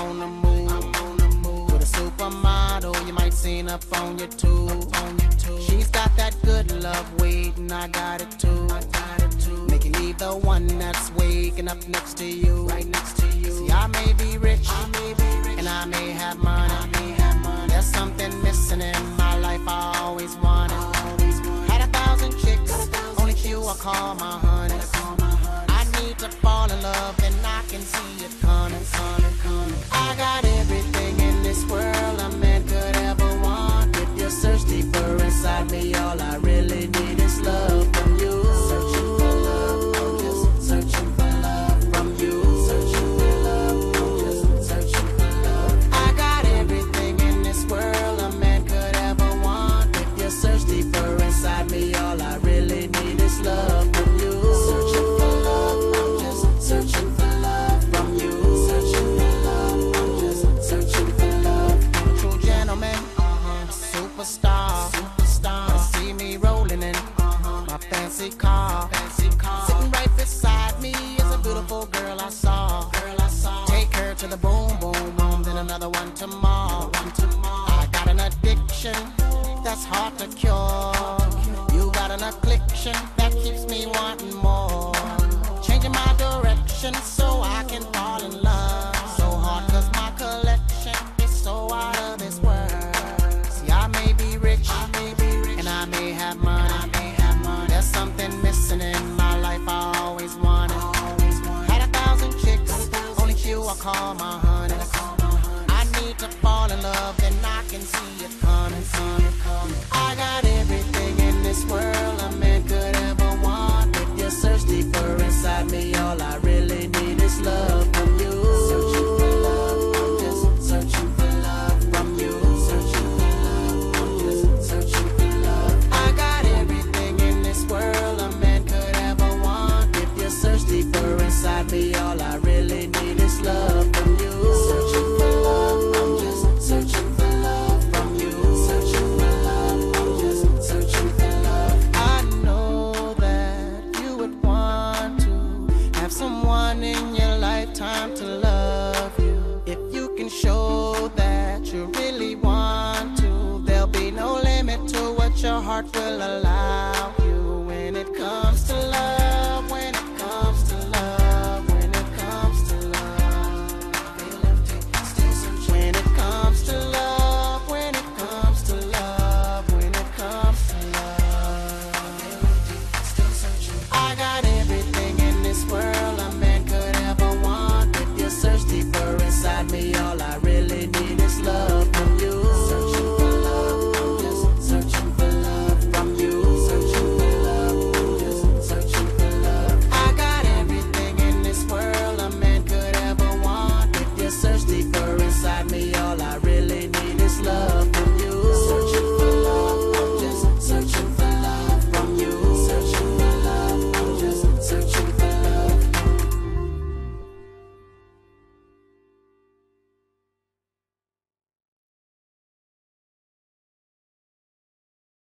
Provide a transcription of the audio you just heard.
on the move. With a supermodel, you might seen up on YouTube. She's got that good love waiting, I got it too. Making me the one that's waking up next to you. Right next to you. See, I may be rich, I may be rich. and I may have money. There's something missing in my life I always wanted. Had a thousand chicks, only few I call my home. Another one tomorrow. I got an addiction that's hard to cure. You got an affliction that keeps me wanting more. Changing my direction so I can fall in love. So hard cause my collection is so out of this world. See, I may be rich, and I may have money. There's something missing in my life I always wanted. Had a thousand chicks, only few I call my honey. To fall in love, and I can see it coming, coming, coming. I got everything in this world a man could ever want. If you search deeper inside me, all I really heart will allow.